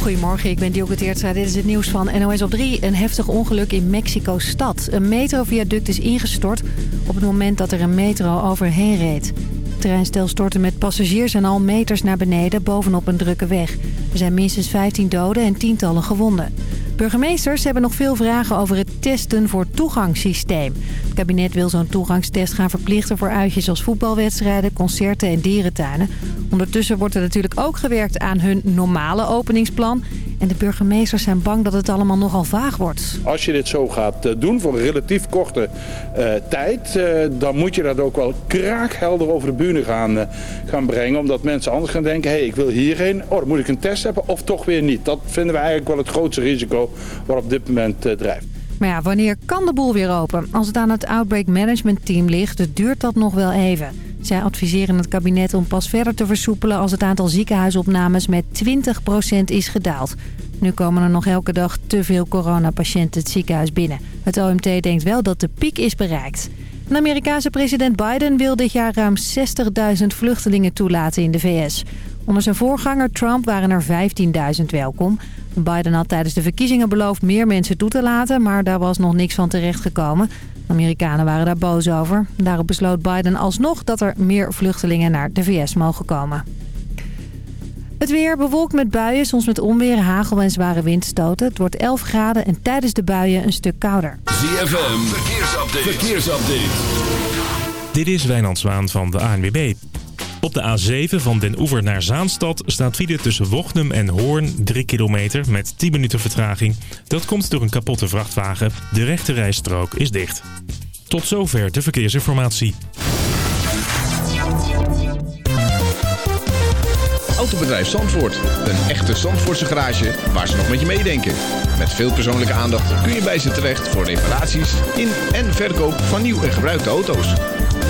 Goedemorgen, ik ben Dioke Teertstra. Dit is het nieuws van NOS op 3. Een heftig ongeluk in Mexico-stad. Een metroviaduct is ingestort op het moment dat er een metro overheen reed. Het treinstel stortte met passagiers en al meters naar beneden bovenop een drukke weg. Er zijn minstens 15 doden en tientallen gewonden. Burgemeesters hebben nog veel vragen over het testen voor toegangssysteem. Kabinet wil zo'n toegangstest gaan verplichten voor uitjes als voetbalwedstrijden, concerten en dierentuinen. Ondertussen wordt er natuurlijk ook gewerkt aan hun normale openingsplan. En de burgemeesters zijn bang dat het allemaal nogal vaag wordt. Als je dit zo gaat eh, doen voor een relatief korte uh, tijd... Uh, dan moet je dat ook wel kraakhelder over de bühne gaan, gaan brengen. Omdat mensen anders gaan denken... hé, hey, ik wil hierheen, oh, dan moet ik een test hebben of toch weer niet. Dat vinden we eigenlijk wel het grootste risico wat op dit moment drijft. Maar ja, wanneer kan de boel weer open? Als het aan het Outbreak Management Team ligt, duurt dat nog wel even. Zij adviseren het kabinet om pas verder te versoepelen als het aantal ziekenhuisopnames met 20% is gedaald. Nu komen er nog elke dag te veel coronapatiënten het ziekenhuis binnen. Het OMT denkt wel dat de piek is bereikt. De Amerikaanse president Biden wil dit jaar ruim 60.000 vluchtelingen toelaten in de VS. Onder zijn voorganger Trump waren er 15.000 welkom. Biden had tijdens de verkiezingen beloofd meer mensen toe te laten... maar daar was nog niks van terechtgekomen. Amerikanen waren daar boos over. Daarop besloot Biden alsnog dat er meer vluchtelingen naar de VS mogen komen. Het weer bewolkt met buien, soms met onweer, hagel en zware windstoten. Het wordt 11 graden en tijdens de buien een stuk kouder. ZFM, verkeersupdate. verkeersupdate. Dit is Wijnand Zwaan van de ANWB. Op de A7 van Den Oever naar Zaanstad staat file tussen Wochnum en Hoorn 3 kilometer met 10 minuten vertraging. Dat komt door een kapotte vrachtwagen. De rechte rijstrook is dicht. Tot zover de verkeersinformatie. Autobedrijf Zandvoort. Een echte Zandvoortse garage waar ze nog met je meedenken. Met veel persoonlijke aandacht kun je bij ze terecht voor reparaties in en verkoop van nieuw en gebruikte auto's.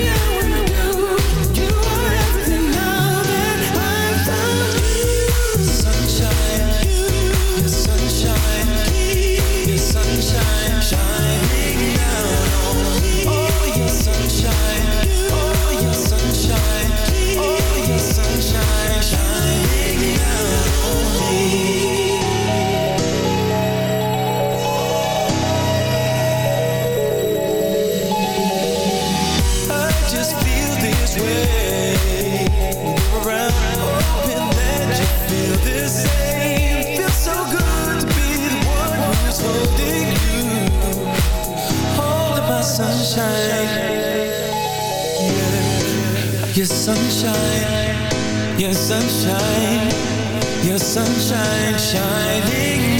You sunshine, your sunshine, your sunshine shining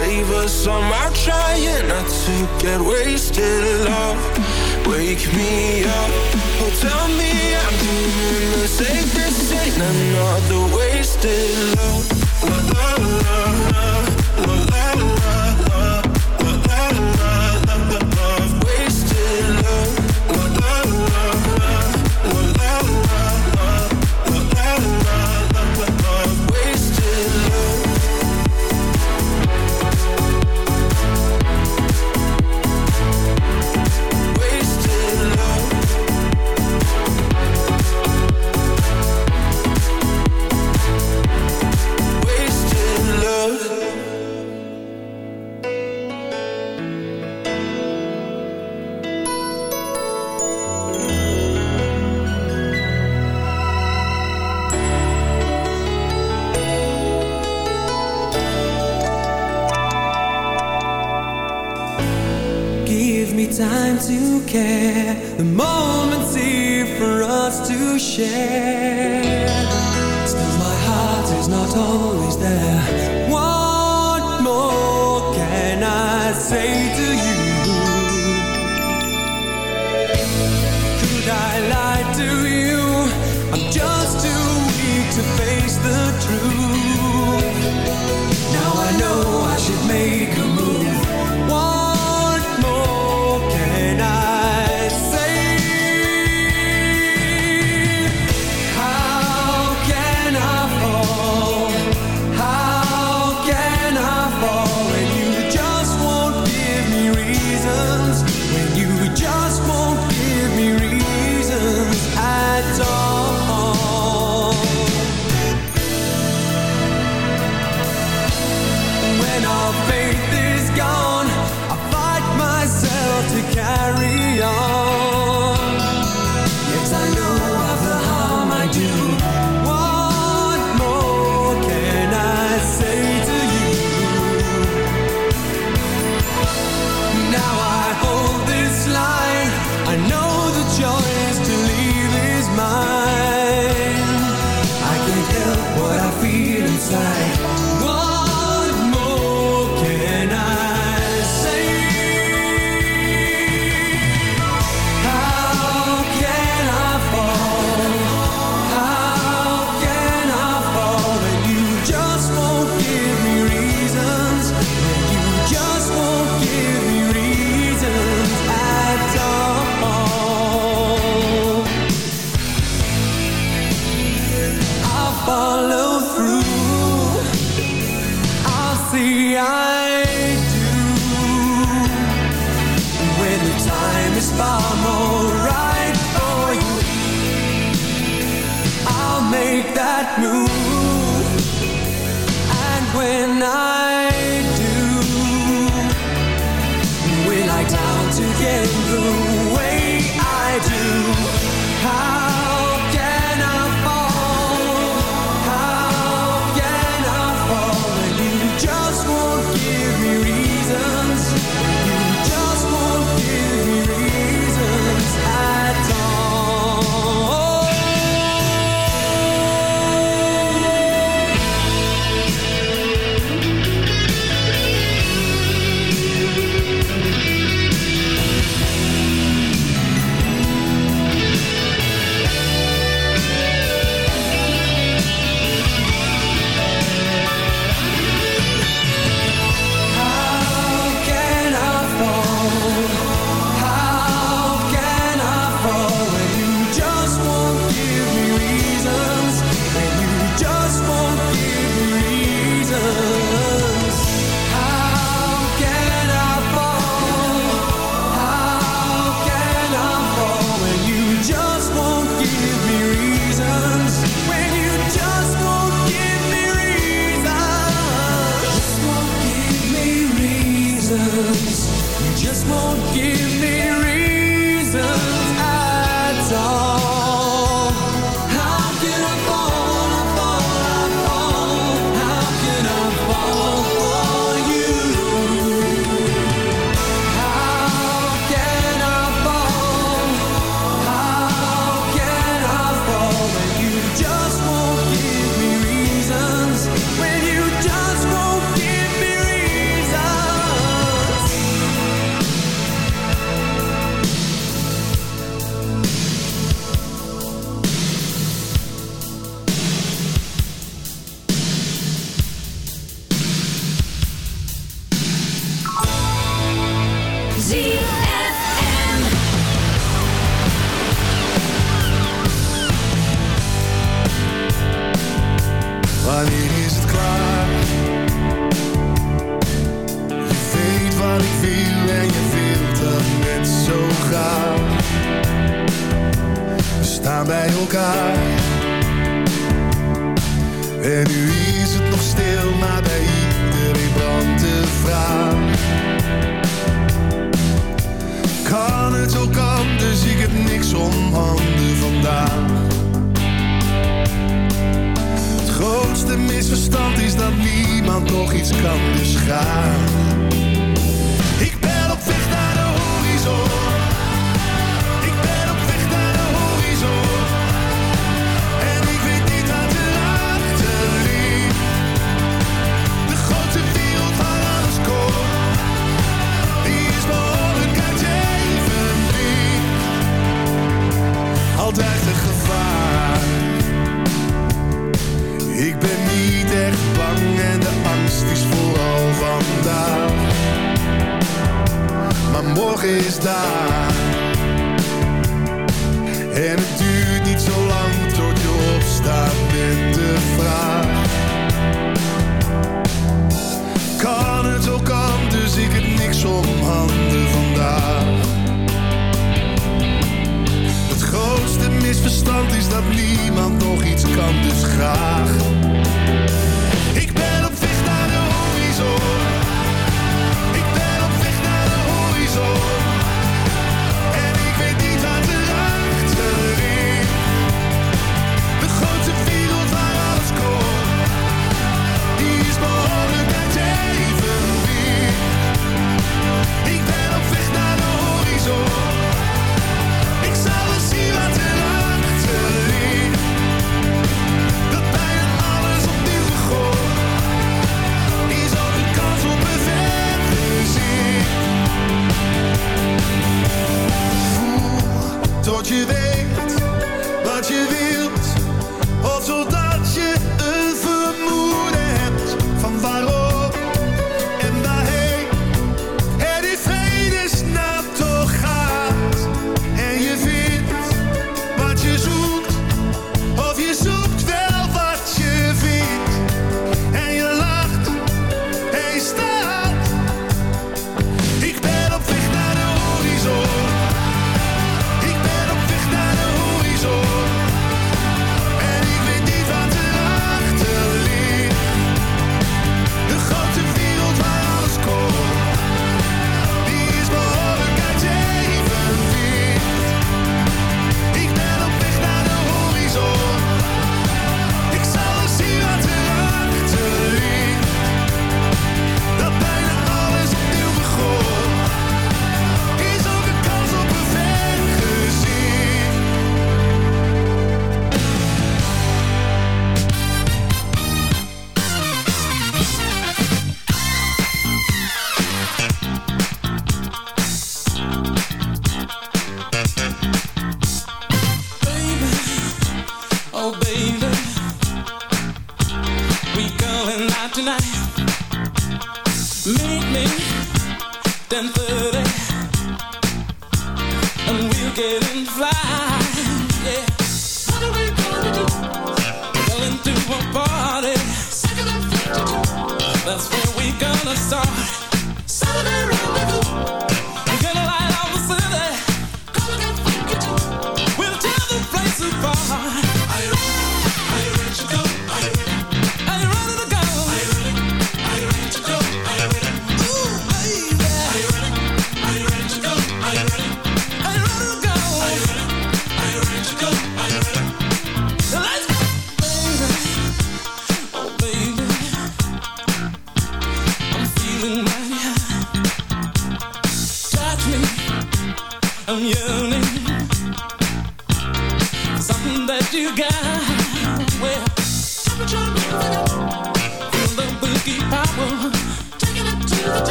save us. I'm out trying not to get wasted. Love, wake me up. Oh, tell me I'm doing the safest thing. Another wasted love. love, love, love.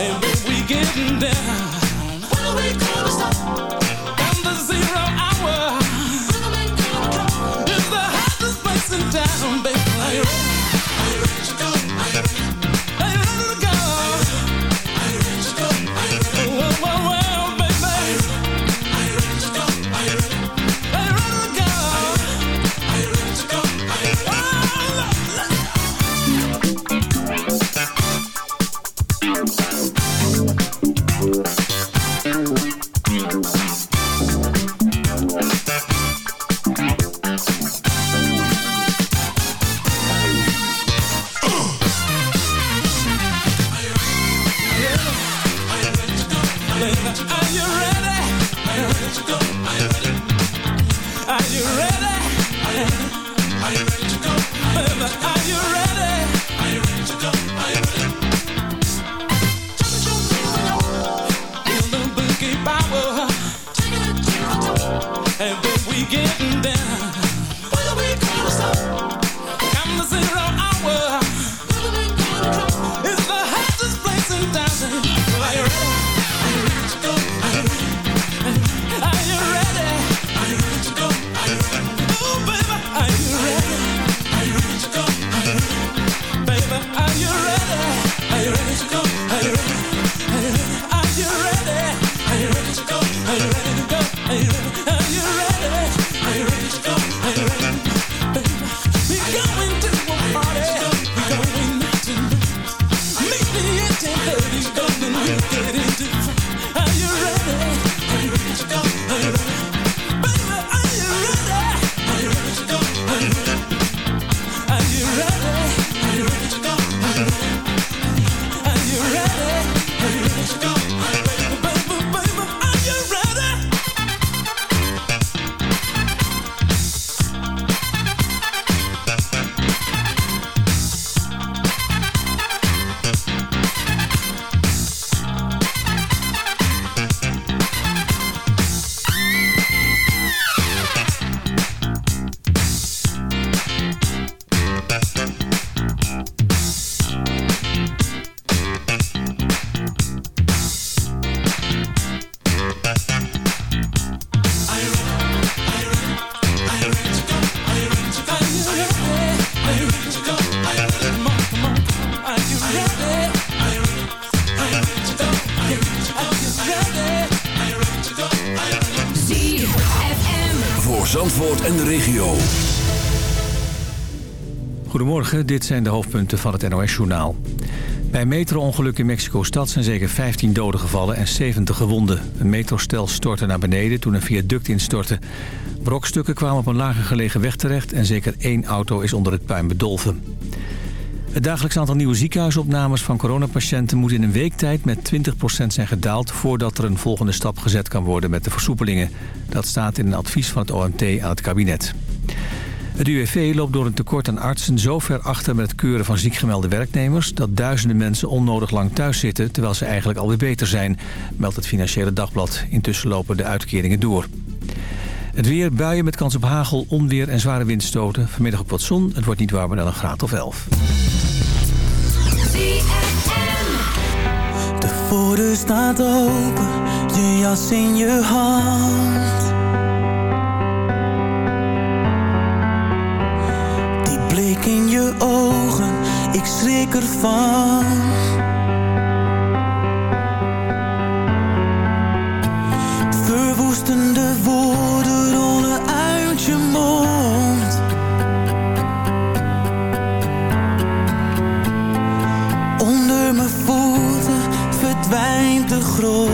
And when we getting down, when are we gonna stop? Dit zijn de hoofdpunten van het NOS-journaal. Bij metro-ongeluk in Mexico-stad zijn zeker 15 doden gevallen en 70 gewonden. Een metrostel stortte naar beneden toen een viaduct instortte. Brokstukken kwamen op een lager gelegen weg terecht... en zeker één auto is onder het puin bedolven. Het dagelijks aantal nieuwe ziekenhuisopnames van coronapatiënten... moet in een week tijd met 20% zijn gedaald... voordat er een volgende stap gezet kan worden met de versoepelingen. Dat staat in een advies van het OMT aan het kabinet. Het UWV loopt door een tekort aan artsen zo ver achter met het keuren van ziekgemelde werknemers... dat duizenden mensen onnodig lang thuis zitten terwijl ze eigenlijk alweer beter zijn... meldt het Financiële Dagblad. Intussen lopen de uitkeringen door. Het weer, buien met kans op hagel, onweer en zware windstoten. Vanmiddag ook wat zon, het wordt niet warmer dan een graad of 11. De staat open, je in je. Schrik ervan. Verwoestende woorden rollen uit je mond. Onder mijn voeten verdwijnt de grond.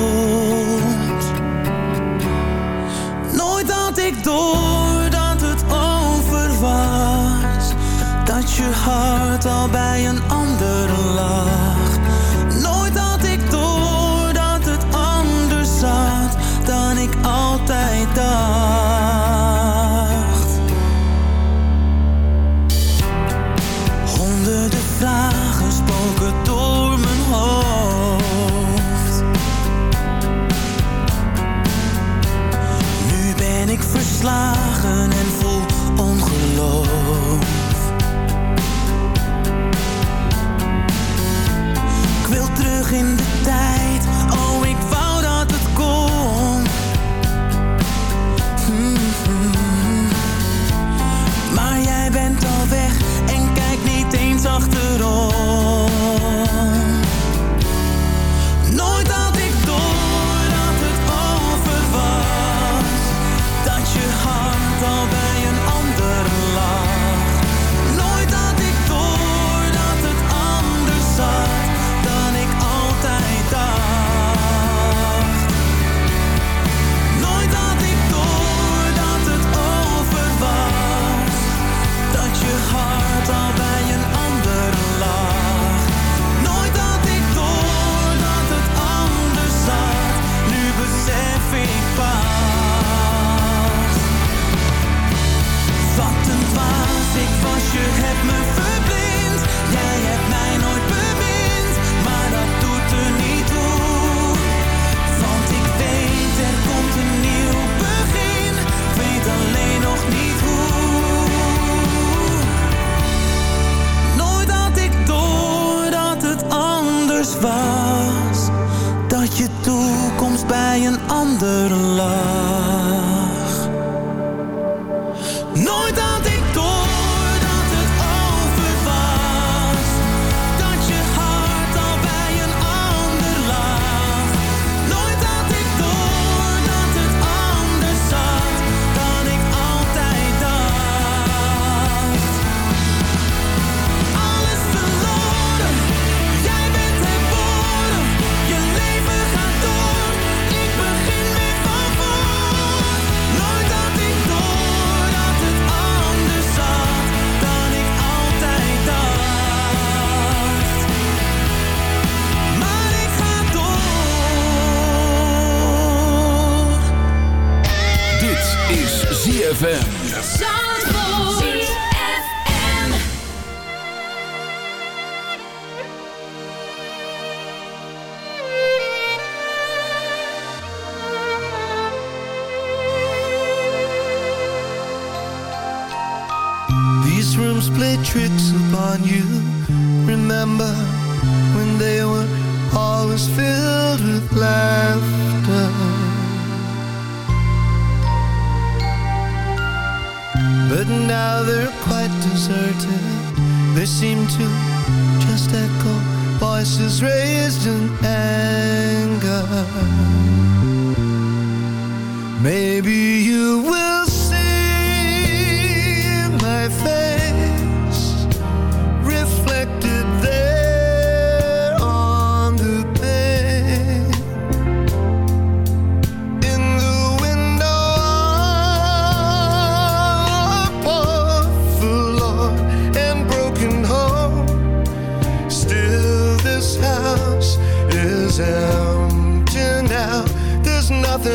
Always filled with laughter. But now they're quite deserted. They seem to just echo voices raised in anger. Maybe you will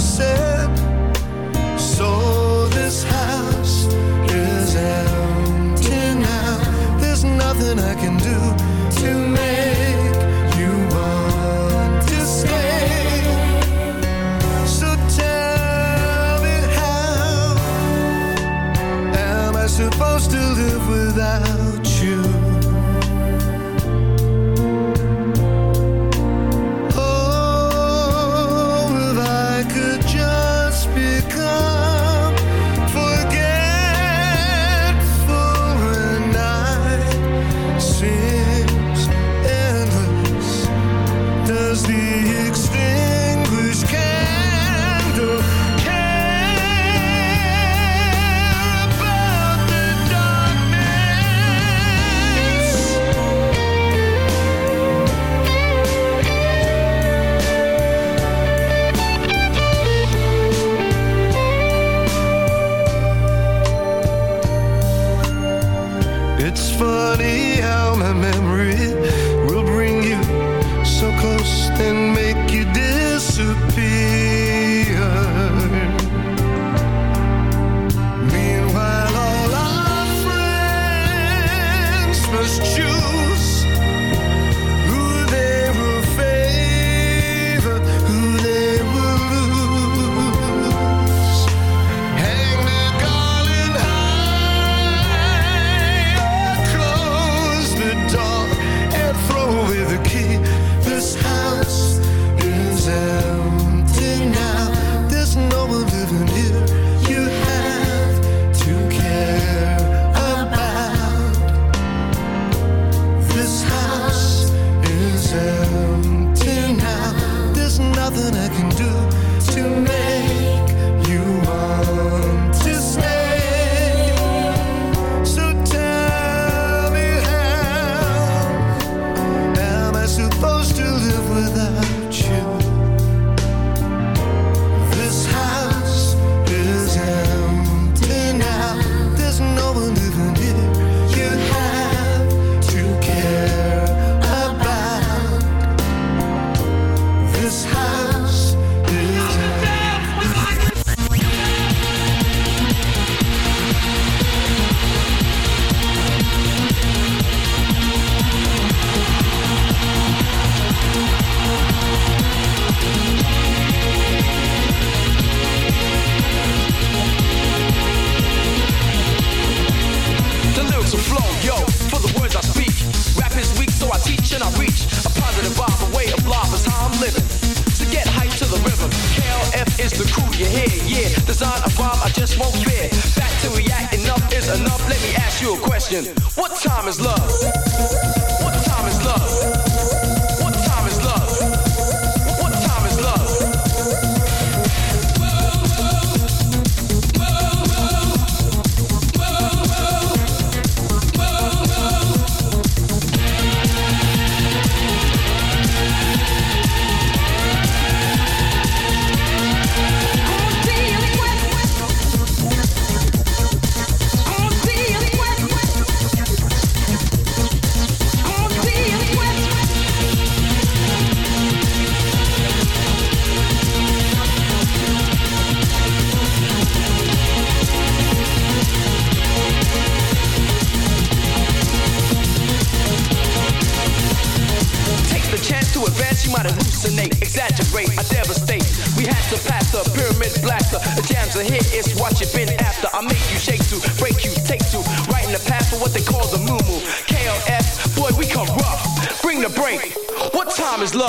Said.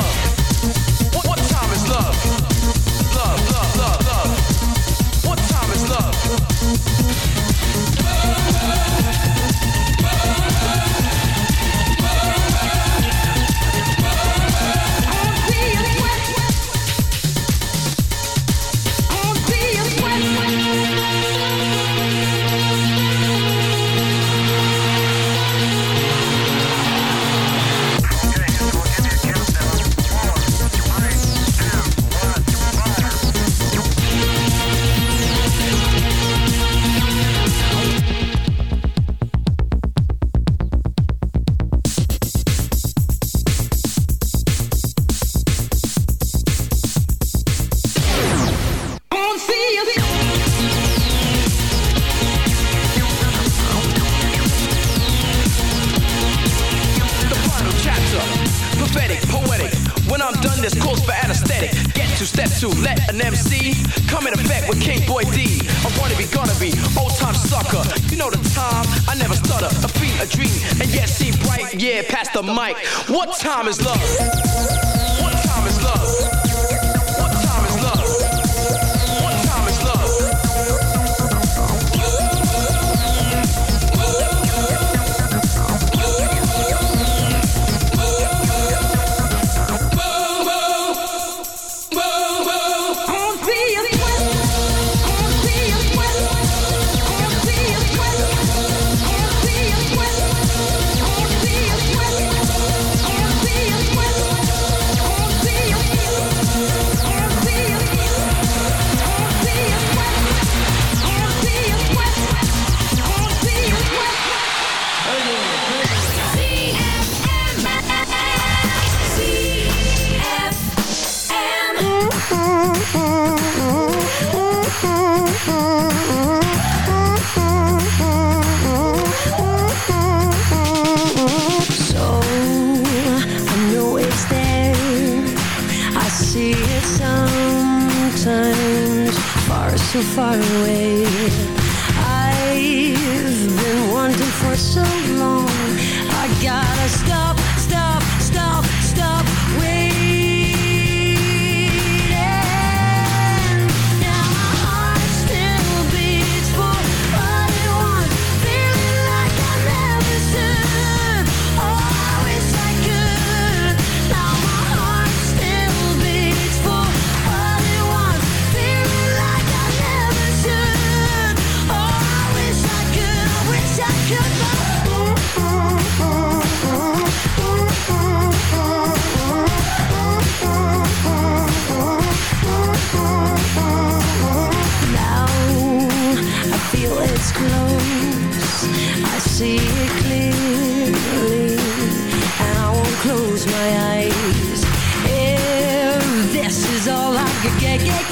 Love?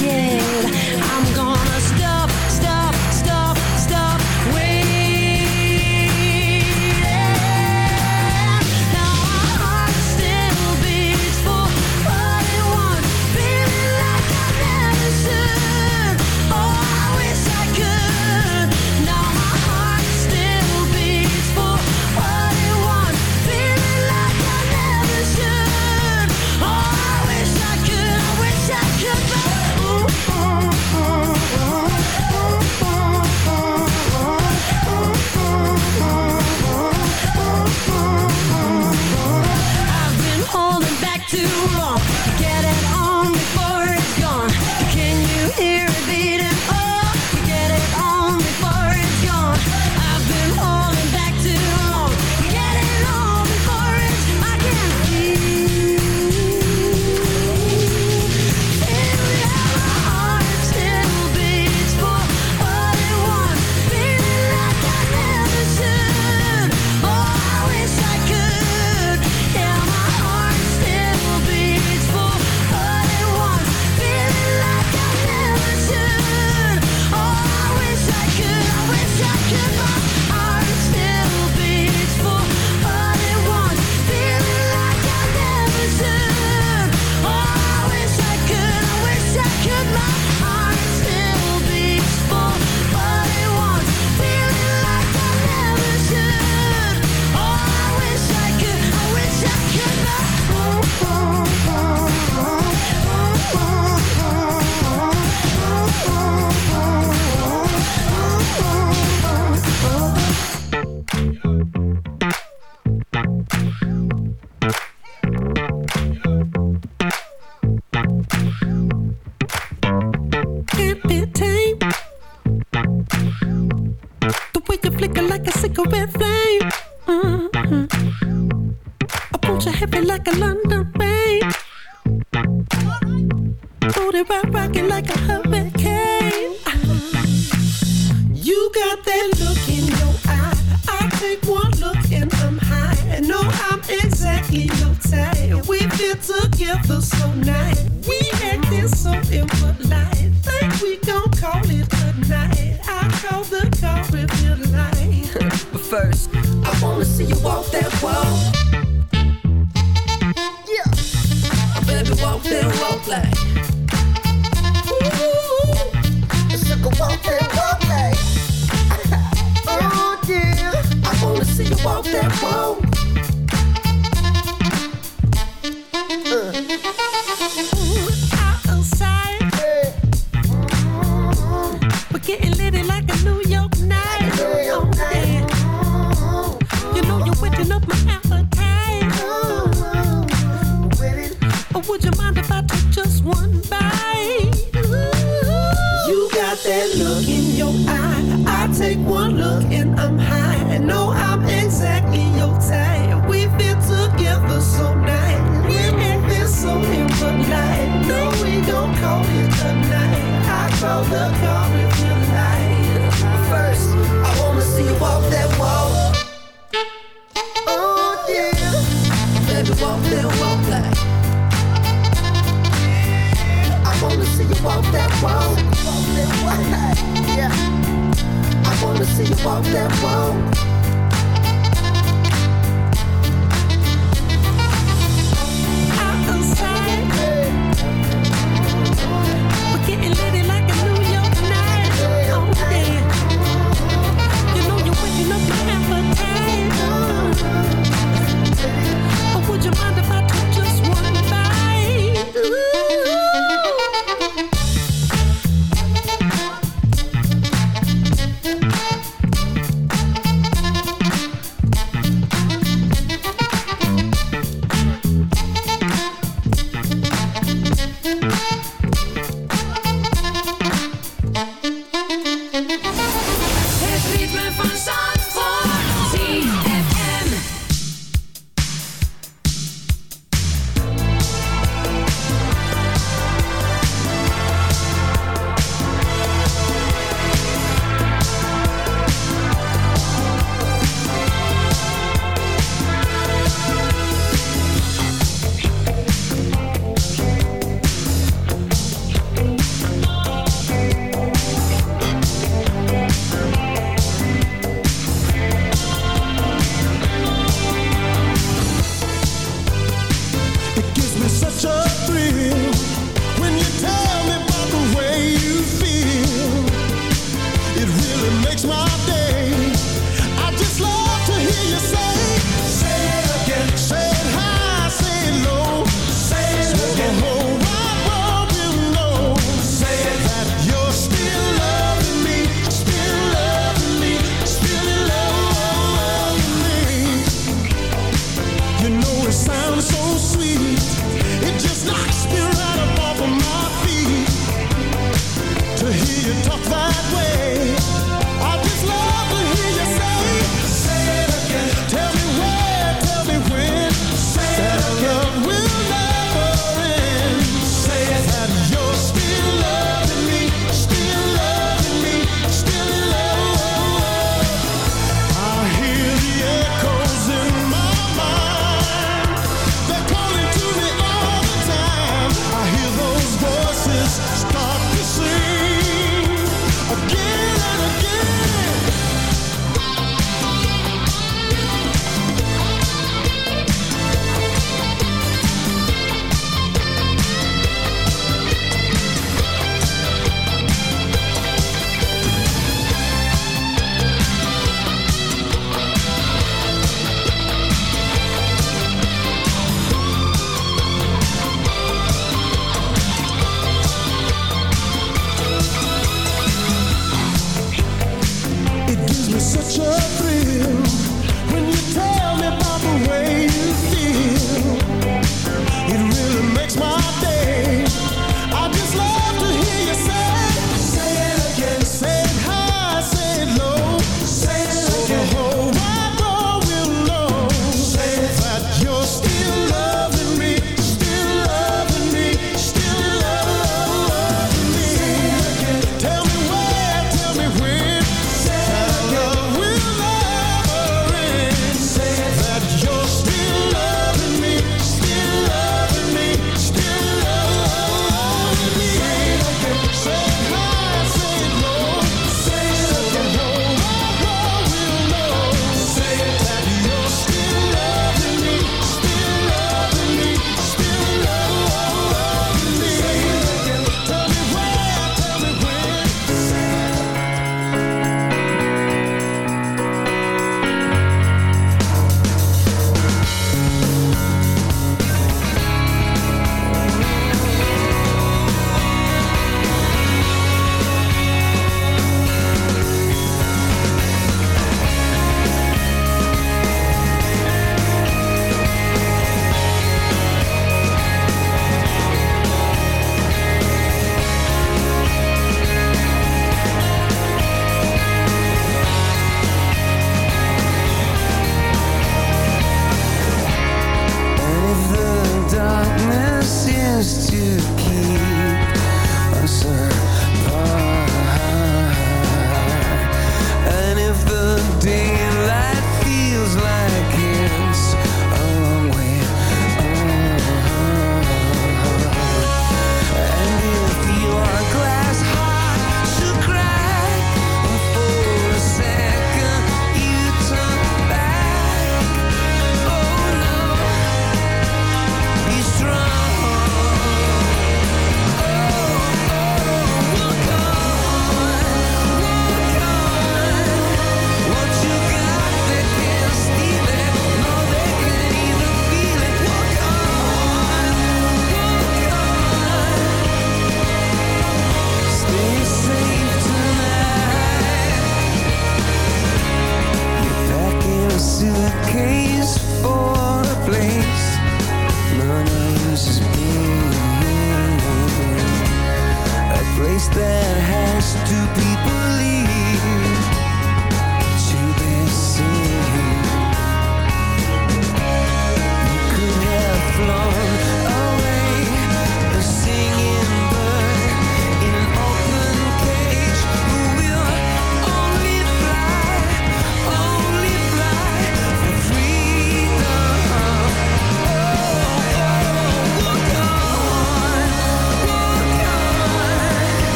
yeah.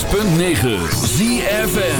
106.9 ZFN